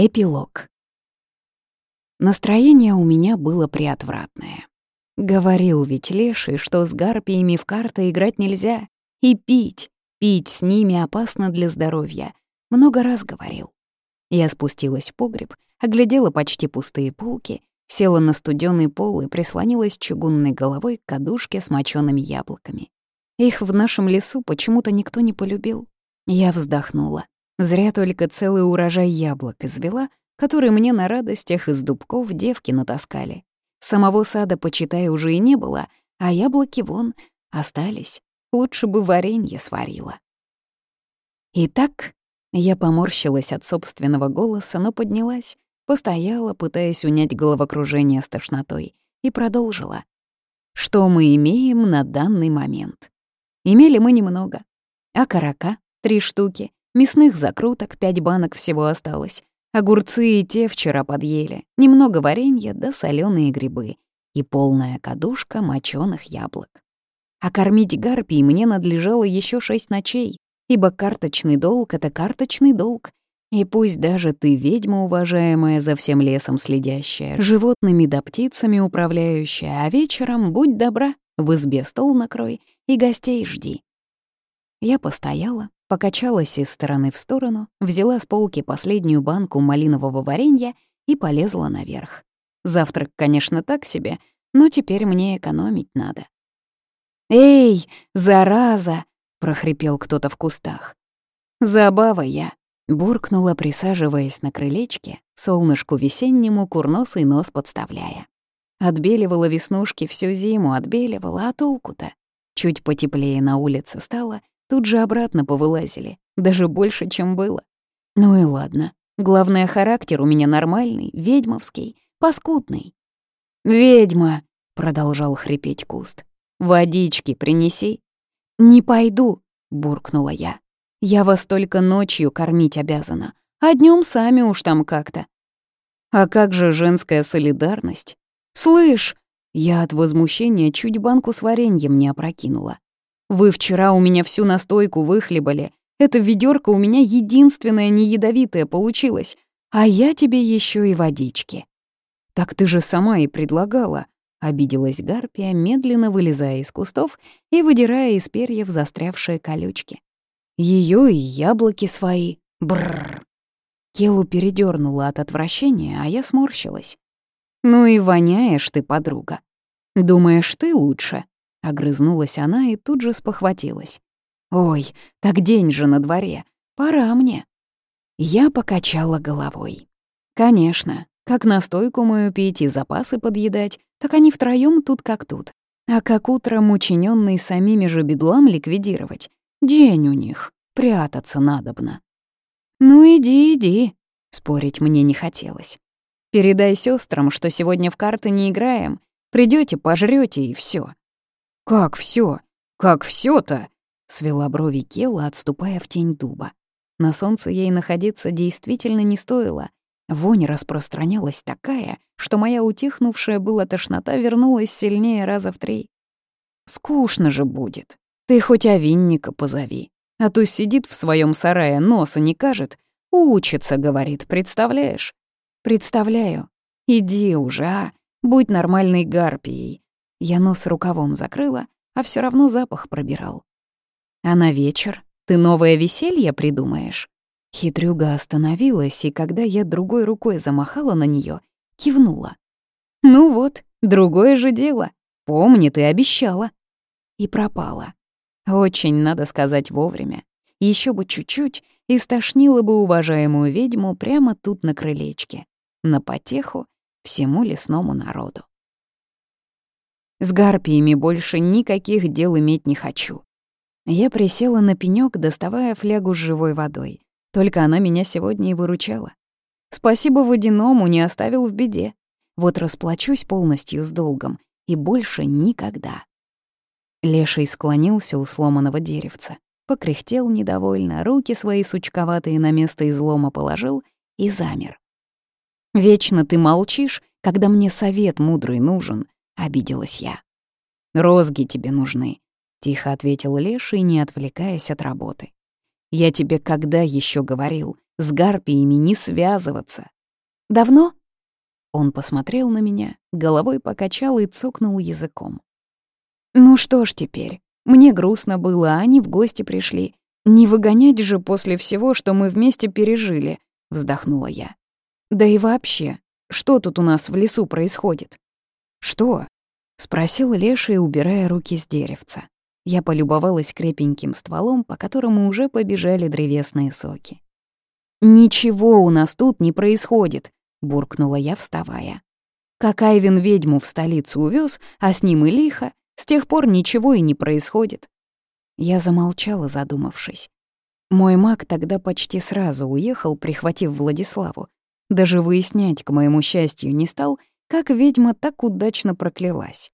Эпилог. Настроение у меня было приотвратное. Говорил ведь Леший, что с гарпиями в карты играть нельзя. И пить, пить с ними опасно для здоровья. Много раз говорил. Я спустилась в погреб, оглядела почти пустые полки, села на студённый пол и прислонилась чугунной головой к кадушке с мочёными яблоками. Их в нашем лесу почему-то никто не полюбил. Я вздохнула. Зря только целый урожай яблок извела, который мне на радостях из дубков девки натаскали. Самого сада, почитай, уже и не было, а яблоки вон остались. Лучше бы варенье сварила. Итак, я поморщилась от собственного голоса, но поднялась, постояла, пытаясь унять головокружение с тошнотой, и продолжила. Что мы имеем на данный момент? Имели мы немного. А карака — три штуки, Мясных закруток пять банок всего осталось. Огурцы и те вчера подъели. Немного варенья да соленые грибы. И полная кадушка моченых яблок. А кормить гарпий мне надлежало еще шесть ночей, ибо карточный долг — это карточный долг. И пусть даже ты ведьма, уважаемая, за всем лесом следящая, животными да птицами управляющая, а вечером, будь добра, в избе стол накрой и гостей жди. Я постояла, покачалась из стороны в сторону, взяла с полки последнюю банку малинового варенья и полезла наверх. Завтрак, конечно, так себе, но теперь мне экономить надо. «Эй, зараза!» — прохрипел кто-то в кустах. «Забава я!» — буркнула, присаживаясь на крылечке, солнышку весеннему курносый нос подставляя. Отбеливала веснушки всю зиму, отбеливала, а толку-то? Чуть потеплее на улице стало, Тут же обратно повылазили, даже больше, чем было. Ну и ладно. Главное, характер у меня нормальный, ведьмовский, паскудный. «Ведьма!» — продолжал хрипеть куст. «Водички принеси». «Не пойду», — буркнула я. «Я вас только ночью кормить обязана, а днем сами уж там как-то». «А как же женская солидарность?» «Слышь!» Я от возмущения чуть банку с вареньем не опрокинула. Вы вчера у меня всю настойку выхлебали. Эта ведерко у меня единственное неядовитое получилось, а я тебе еще и водички. Так ты же сама и предлагала, обиделась Гарпия, медленно вылезая из кустов и выдирая из перьев застрявшие колючки. Ее и яблоки свои. Бррр. Келу передернула от отвращения, а я сморщилась. «Ну и воняешь ты, подруга. Думаешь, ты лучше?» Огрызнулась она и тут же спохватилась. «Ой, так день же на дворе. Пора мне». Я покачала головой. «Конечно, как настойку мою пить и запасы подъедать, так они втроём тут как тут. А как утром учиненный самими же бедлам ликвидировать? День у них, прятаться надобно». «Ну иди, иди», — спорить мне не хотелось. «Передай сестрам, что сегодня в карты не играем. Придете, пожрете и все. «Как все? Как все то свела брови Кела, отступая в тень дуба. На солнце ей находиться действительно не стоило. Вонь распространялась такая, что моя утихнувшая была тошнота вернулась сильнее раза в три. «Скучно же будет. Ты хоть овинника позови. А то сидит в своем сарае, носа не кажет. Учится, — говорит, — представляешь?» «Представляю. Иди уже, а. Будь нормальной гарпией. Я нос рукавом закрыла, а все равно запах пробирал. «А на вечер ты новое веселье придумаешь?» Хитрюга остановилась, и когда я другой рукой замахала на нее, кивнула. «Ну вот, другое же дело. Помни, ты обещала». И пропала. Очень, надо сказать, вовремя. Еще бы чуть-чуть, и стошнила бы уважаемую ведьму прямо тут на крылечке. На потеху всему лесному народу. С гарпиями больше никаких дел иметь не хочу. Я присела на пенёк, доставая флягу с живой водой. Только она меня сегодня и выручала. Спасибо водяному, не оставил в беде. Вот расплачусь полностью с долгом, и больше никогда. Леший склонился у сломанного деревца, покряхтел недовольно, руки свои сучковатые на место излома положил и замер. «Вечно ты молчишь, когда мне совет мудрый нужен», обиделась я. «Розги тебе нужны», — тихо ответил Леший, не отвлекаясь от работы. «Я тебе когда еще говорил, с гарпиями не связываться. Давно? Он посмотрел на меня, головой покачал и цокнул языком. Ну что ж теперь, мне грустно было, а они в гости пришли. Не выгонять же после всего, что мы вместе пережили, вздохнула я. Да и вообще, что тут у нас в лесу происходит? Что? спросил Леша, убирая руки с деревца. Я полюбовалась крепеньким стволом, по которому уже побежали древесные соки. «Ничего у нас тут не происходит», — буркнула я, вставая. Как Айвин ведьму в столицу увез, а с ним и лихо, с тех пор ничего и не происходит. Я замолчала, задумавшись. Мой маг тогда почти сразу уехал, прихватив Владиславу. Даже выяснять, к моему счастью, не стал, как ведьма так удачно проклялась.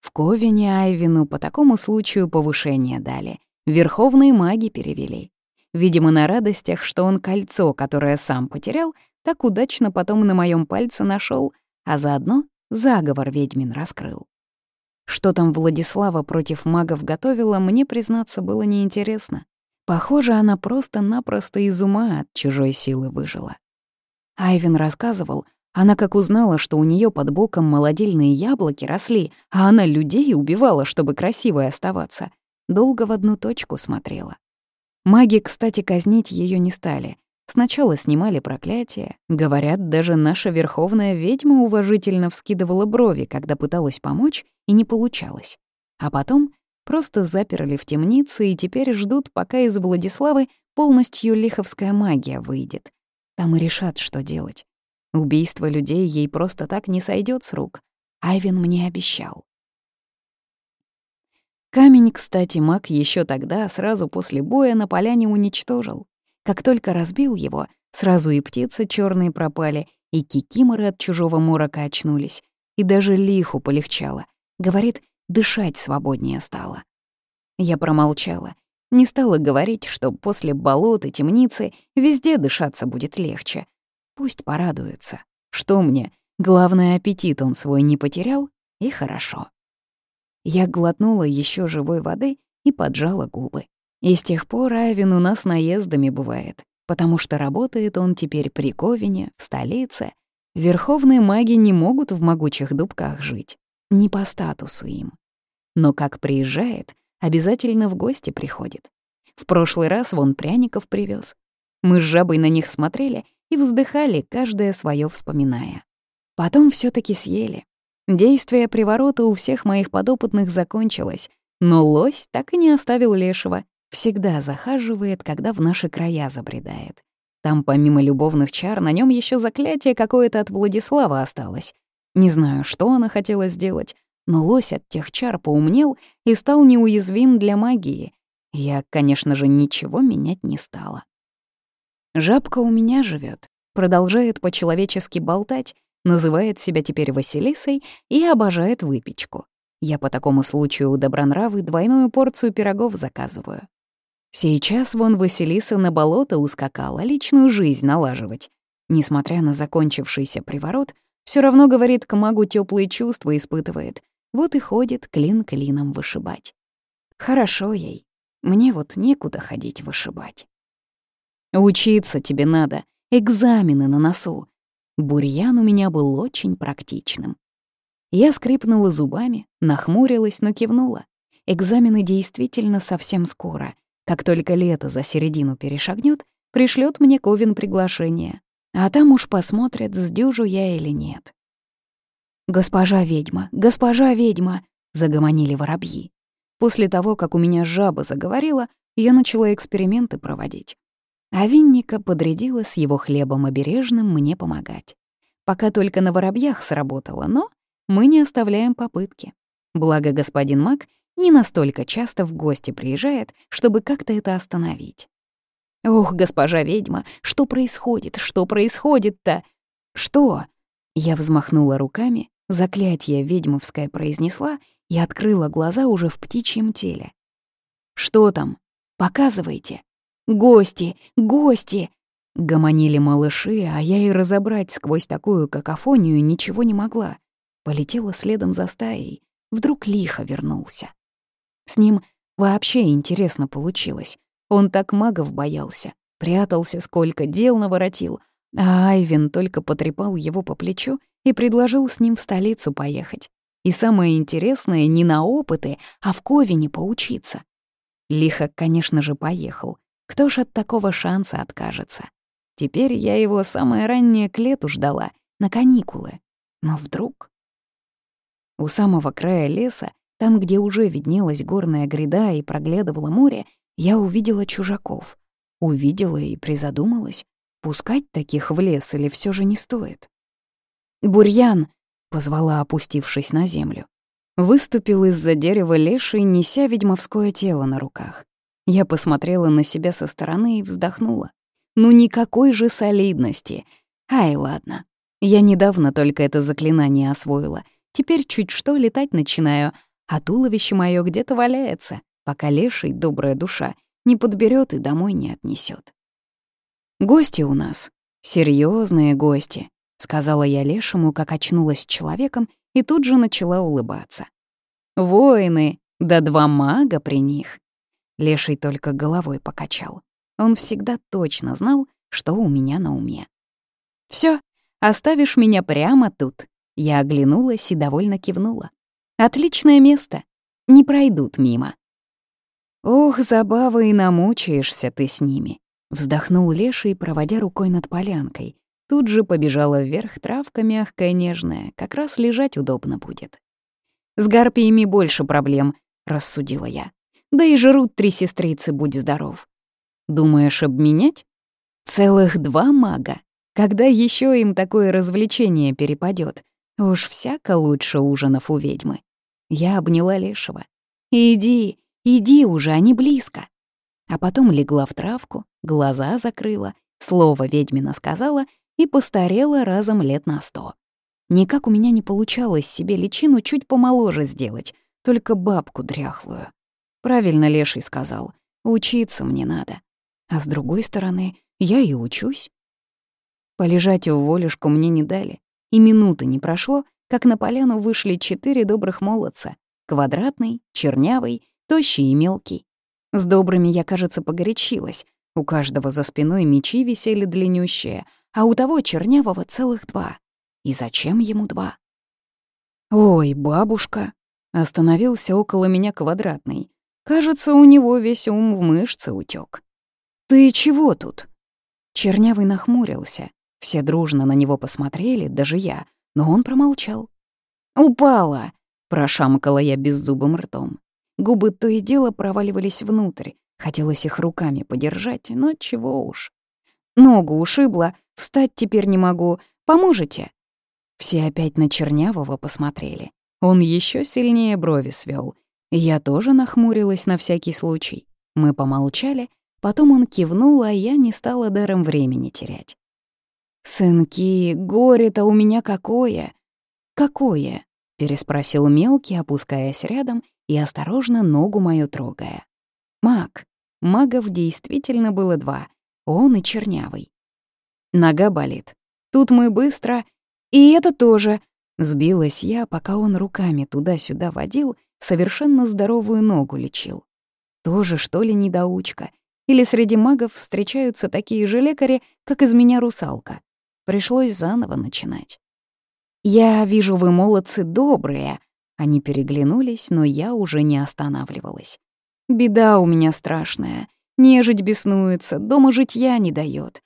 В Ковине Айвину по такому случаю повышение дали. Верховные маги перевели. Видимо, на радостях, что он кольцо, которое сам потерял, так удачно потом на моем пальце нашел, а заодно заговор ведьмин раскрыл. Что там Владислава против магов готовила, мне, признаться, было неинтересно. Похоже, она просто-напросто из ума от чужой силы выжила. Айвин рассказывал, она как узнала, что у нее под боком молодильные яблоки росли, а она людей убивала, чтобы красивой оставаться, долго в одну точку смотрела. Маги, кстати, казнить ее не стали. Сначала снимали проклятие. Говорят, даже наша верховная ведьма уважительно вскидывала брови, когда пыталась помочь, и не получалось. А потом просто заперли в темнице и теперь ждут, пока из Владиславы полностью лиховская магия выйдет. Там и решат, что делать. Убийство людей ей просто так не сойдет с рук. Айвин мне обещал. Камень, кстати, маг еще тогда, сразу после боя, на поляне уничтожил. Как только разбил его, сразу и птицы черные пропали, и кикиморы от чужого морока очнулись, и даже лиху полегчало. Говорит, дышать свободнее стало. Я промолчала. Не стала говорить, что после болот и темницы везде дышаться будет легче. Пусть порадуется. Что мне? Главное, аппетит он свой не потерял, и хорошо. Я глотнула еще живой воды и поджала губы. И с тех пор Айвин у нас наездами бывает, потому что работает он теперь при Ковине, в столице. Верховные маги не могут в могучих дубках жить. Не по статусу им. Но как приезжает, обязательно в гости приходит. В прошлый раз вон пряников привез. Мы с жабой на них смотрели и вздыхали, каждое свое вспоминая. Потом все таки съели. Действие приворота у всех моих подопытных закончилось, но лось так и не оставил лешего. Всегда захаживает, когда в наши края забредает. Там помимо любовных чар на нем еще заклятие какое-то от Владислава осталось. Не знаю, что она хотела сделать, но лось от тех чар поумнел и стал неуязвим для магии. Я, конечно же, ничего менять не стала. Жабка у меня живет, продолжает по-человечески болтать, называет себя теперь Василисой и обожает выпечку. Я по такому случаю у Добронравы двойную порцию пирогов заказываю. Сейчас вон Василиса на болото ускакала личную жизнь налаживать. Несмотря на закончившийся приворот, все равно, говорит, к магу теплые чувства испытывает. Вот и ходит клин клином вышибать. Хорошо ей. Мне вот некуда ходить вышибать. Учиться тебе надо, экзамены на носу. Бурьян у меня был очень практичным. Я скрипнула зубами, нахмурилась, но кивнула. Экзамены действительно совсем скоро. Как только лето за середину перешагнет, пришлет мне Ковин приглашение. А там уж посмотрят, сдюжу я или нет. «Госпожа ведьма, госпожа ведьма!» — загомонили воробьи. После того, как у меня жаба заговорила, я начала эксперименты проводить. А Винника подрядила с его хлебом обережным мне помогать. Пока только на воробьях сработало, но мы не оставляем попытки. Благо господин Мак не настолько часто в гости приезжает, чтобы как-то это остановить. «Ох, госпожа ведьма, что происходит? Что происходит-то?» «Что?» Я взмахнула руками, заклятие ведьмовское произнесла и открыла глаза уже в птичьем теле. «Что там? Показывайте!» «Гости! Гости!» Гомонили малыши, а я и разобрать сквозь такую какофонию ничего не могла. Полетела следом за стаей. Вдруг лихо вернулся. С ним вообще интересно получилось. Он так магов боялся. Прятался сколько, дел наворотил. А Айвен только потрепал его по плечу и предложил с ним в столицу поехать. И самое интересное, не на опыты, а в Ковине поучиться. Лихо, конечно же, поехал. Кто ж от такого шанса откажется? Теперь я его самое раннее к лету ждала, на каникулы. Но вдруг... У самого края леса, там, где уже виднелась горная гряда и проглядывало море, я увидела чужаков. Увидела и призадумалась, пускать таких в лес или все же не стоит. «Бурьян!» — позвала, опустившись на землю. Выступил из-за дерева леший, неся ведьмовское тело на руках. Я посмотрела на себя со стороны и вздохнула. Ну никакой же солидности. Ай, ладно. Я недавно только это заклинание освоила. Теперь чуть что летать начинаю, а туловище мое где-то валяется, пока леший, добрая душа, не подберет и домой не отнесет. Гости у нас. серьезные гости, сказала я лешему, как очнулась человеком, и тут же начала улыбаться. Воины, да два мага при них. Леший только головой покачал. Он всегда точно знал, что у меня на уме. Все, оставишь меня прямо тут. Я оглянулась и довольно кивнула. Отличное место. Не пройдут мимо. Ох, забава и намучаешься ты с ними. Вздохнул Леший, проводя рукой над полянкой. Тут же побежала вверх травка мягкая, нежная, как раз лежать удобно будет. «С гарпиями больше проблем», — рассудила я. Да и жрут три сестрицы, будь здоров. Думаешь, обменять? Целых два мага. Когда еще им такое развлечение перепадет? Уж всяко лучше ужинов у ведьмы. Я обняла Лешего. «Иди, иди уже, они близко». А потом легла в травку, глаза закрыла, слово ведьмина сказала и постарела разом лет на сто. Никак у меня не получалось себе личину чуть помоложе сделать, только бабку дряхлую. Правильно Леший сказал. Учиться мне надо. А с другой стороны, я и учусь. Полежать в волюшку мне не дали. И минуты не прошло, как на поляну вышли четыре добрых молодца. Квадратный, чернявый, тощий и мелкий. С добрыми я, кажется, погорячилась. У каждого за спиной мечи висели длиннющие, а у того чернявого целых два. И зачем ему два? «Ой, бабушка!» Остановился около меня квадратный. Кажется, у него весь ум в мышцы утек. «Ты чего тут?» Чернявый нахмурился. Все дружно на него посмотрели, даже я, но он промолчал. «Упала!» — прошамкала я беззубым ртом. Губы то и дело проваливались внутрь. Хотелось их руками подержать, но чего уж. Ногу ушибла, встать теперь не могу. Поможете? Все опять на Чернявого посмотрели. Он еще сильнее брови свел. Я тоже нахмурилась на всякий случай. Мы помолчали, потом он кивнул, а я не стала даром времени терять. «Сынки, горе-то у меня какое!» «Какое?» — переспросил мелкий, опускаясь рядом и осторожно ногу мою трогая. «Маг. Магов действительно было два. Он и чернявый. Нога болит. Тут мы быстро... И это тоже...» Сбилась я, пока он руками туда-сюда водил — совершенно здоровую ногу лечил. Тоже, что ли, недоучка? Или среди магов встречаются такие же лекари, как из меня русалка? Пришлось заново начинать. «Я вижу, вы молодцы добрые», они переглянулись, но я уже не останавливалась. «Беда у меня страшная. Нежить беснуется, дома житья не дает.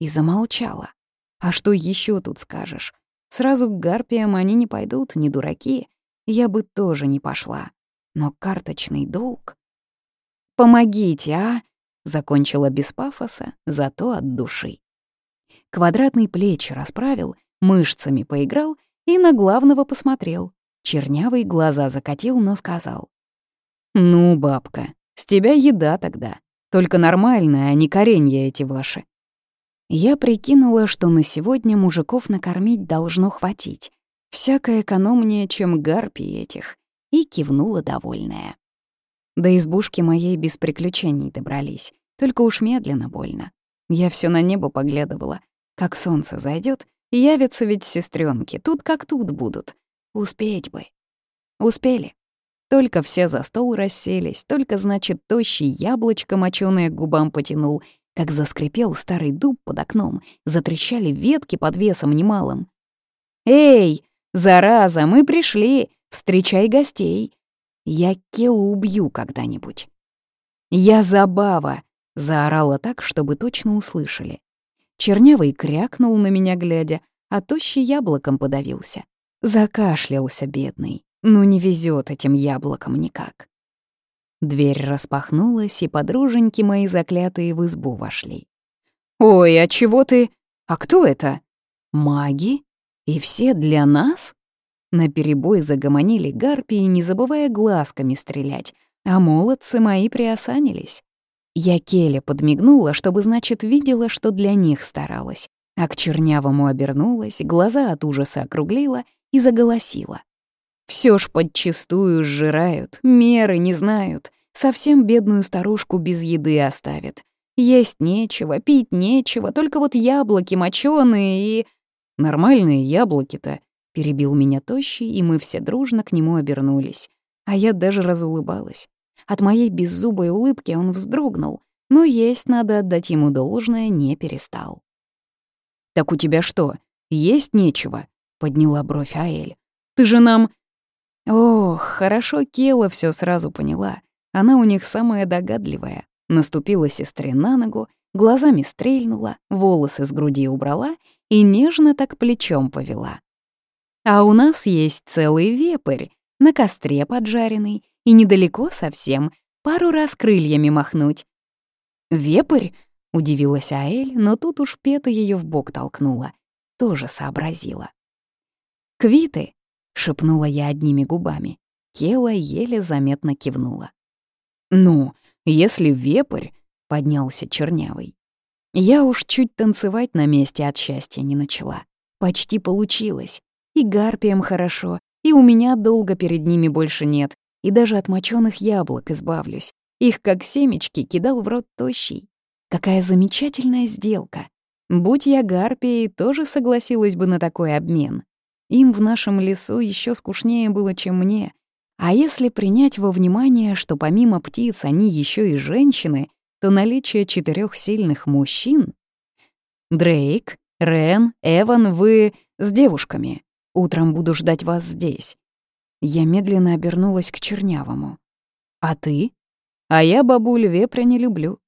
И замолчала. «А что еще тут скажешь? Сразу к гарпиям они не пойдут, не дураки я бы тоже не пошла. Но карточный долг... «Помогите, а!» — закончила без пафоса, зато от души. Квадратный плечи расправил, мышцами поиграл и на главного посмотрел. Чернявый глаза закатил, но сказал. «Ну, бабка, с тебя еда тогда. Только нормальная, а не коренья эти ваши». Я прикинула, что на сегодня мужиков накормить должно хватить, Всякое экономнее, чем гарпии этих, и кивнула довольная. До избушки моей без приключений добрались, только уж медленно больно. Я все на небо поглядывала. Как солнце зайдет, явятся ведь сестренки, тут как тут будут. Успеть бы. Успели. Только все за стол расселись, только, значит, тощий яблочко мочёное к губам потянул, как заскрипел старый дуб под окном, затрещали ветки под весом немалым. «Эй, зараза, мы пришли! Встречай гостей! Я Келу убью когда-нибудь!» «Я забава!» — заорала так, чтобы точно услышали. Чернявый крякнул на меня глядя, а тощий яблоком подавился. Закашлялся бедный. Ну не везет этим яблокам никак. Дверь распахнулась, и подруженьки мои заклятые в избу вошли. «Ой, а чего ты? А кто это? Маги? И все для нас?» На перебой загомонили гарпии, не забывая глазками стрелять, а молодцы мои приосанились. Я Келе подмигнула, чтобы, значит, видела, что для них старалась, а к чернявому обернулась, глаза от ужаса округлила и заголосила. Все ж подчистую сжирают, меры не знают, совсем бедную старушку без еды оставят. Есть нечего, пить нечего, только вот яблоки моченые и... Нормальные яблоки-то, перебил меня тощий, и мы все дружно к нему обернулись. А я даже разулыбалась. От моей беззубой улыбки он вздрогнул, но есть надо отдать ему должное не перестал. «Так у тебя что, есть нечего?» — подняла бровь Аэль. «Ты же нам...» Ох, хорошо Кела все сразу поняла. Она у них самая догадливая. Наступила сестре на ногу, глазами стрельнула, волосы с груди убрала и нежно так плечом повела. А у нас есть целый вепрь, на костре поджаренный, и недалеко совсем, пару раз крыльями махнуть. «Вепрь?» — удивилась Аэль, но тут уж Пета ее в бок толкнула. Тоже сообразила. «Квиты!» — шепнула я одними губами. Кела еле заметно кивнула. «Ну, если вепрь...» — поднялся чернявый. Я уж чуть танцевать на месте от счастья не начала. Почти получилось. И гарпиям хорошо, и у меня долго перед ними больше нет, и даже от мочёных яблок избавлюсь. Их, как семечки, кидал в рот тощий. Какая замечательная сделка. Будь я гарпией, тоже согласилась бы на такой обмен. Им в нашем лесу еще скучнее было, чем мне. А если принять во внимание, что помимо птиц они еще и женщины, то наличие четырех сильных мужчин... Дрейк, Рен, Эван, вы с девушками. Утром буду ждать вас здесь. Я медленно обернулась к Чернявому. А ты? А я бабуль вепря не люблю.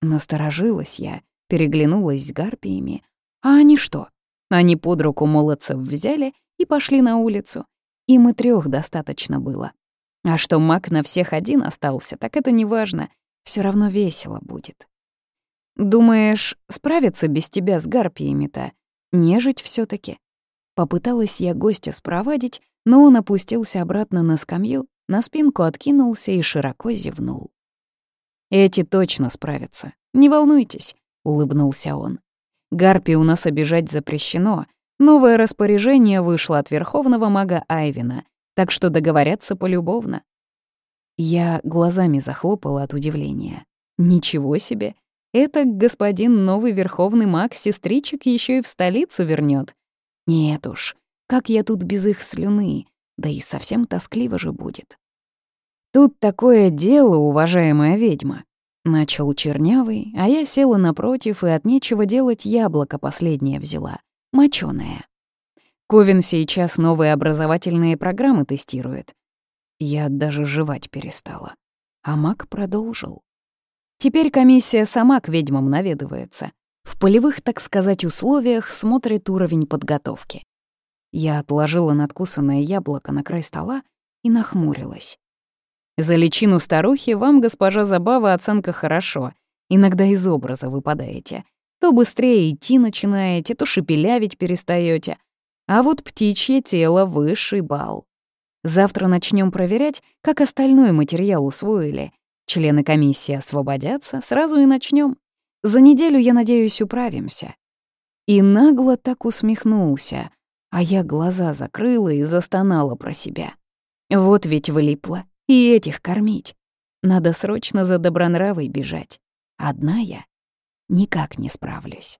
Насторожилась я, переглянулась с гарпиями. А они что? Они под руку молодцев взяли и пошли на улицу. Им и трёх достаточно было. А что маг на всех один остался, так это не важно. Всё равно весело будет. Думаешь, справиться без тебя с гарпиями-то? Нежить всё таки Попыталась я гостя спровадить, но он опустился обратно на скамью, на спинку откинулся и широко зевнул. «Эти точно справятся. Не волнуйтесь», — улыбнулся он. Гарпи у нас обижать запрещено. Новое распоряжение вышло от верховного мага Айвина, так что договорятся полюбовно. Я глазами захлопала от удивления. Ничего себе! Это господин новый верховный маг сестричек еще и в столицу вернет. Нет уж, как я тут без их слюны, да и совсем тоскливо же будет. Тут такое дело, уважаемая ведьма. Начал чернявый, а я села напротив и от нечего делать яблоко последнее взяла, мочёное. Ковин сейчас новые образовательные программы тестирует. Я даже жевать перестала. А маг продолжил. Теперь комиссия сама к ведьмам наведывается. В полевых, так сказать, условиях смотрит уровень подготовки. Я отложила надкусанное яблоко на край стола и нахмурилась. За личину старухи вам, госпожа Забава, оценка хорошо. Иногда из образа выпадаете. То быстрее идти начинаете, то шепелявить перестаете. А вот птичье тело — высший бал. Завтра начнем проверять, как остальной материал усвоили. Члены комиссии освободятся, сразу и начнем. За неделю, я надеюсь, управимся». И нагло так усмехнулся, а я глаза закрыла и застонала про себя. Вот ведь вылипла. И этих кормить. Надо срочно за добронравой бежать. Одна я никак не справлюсь.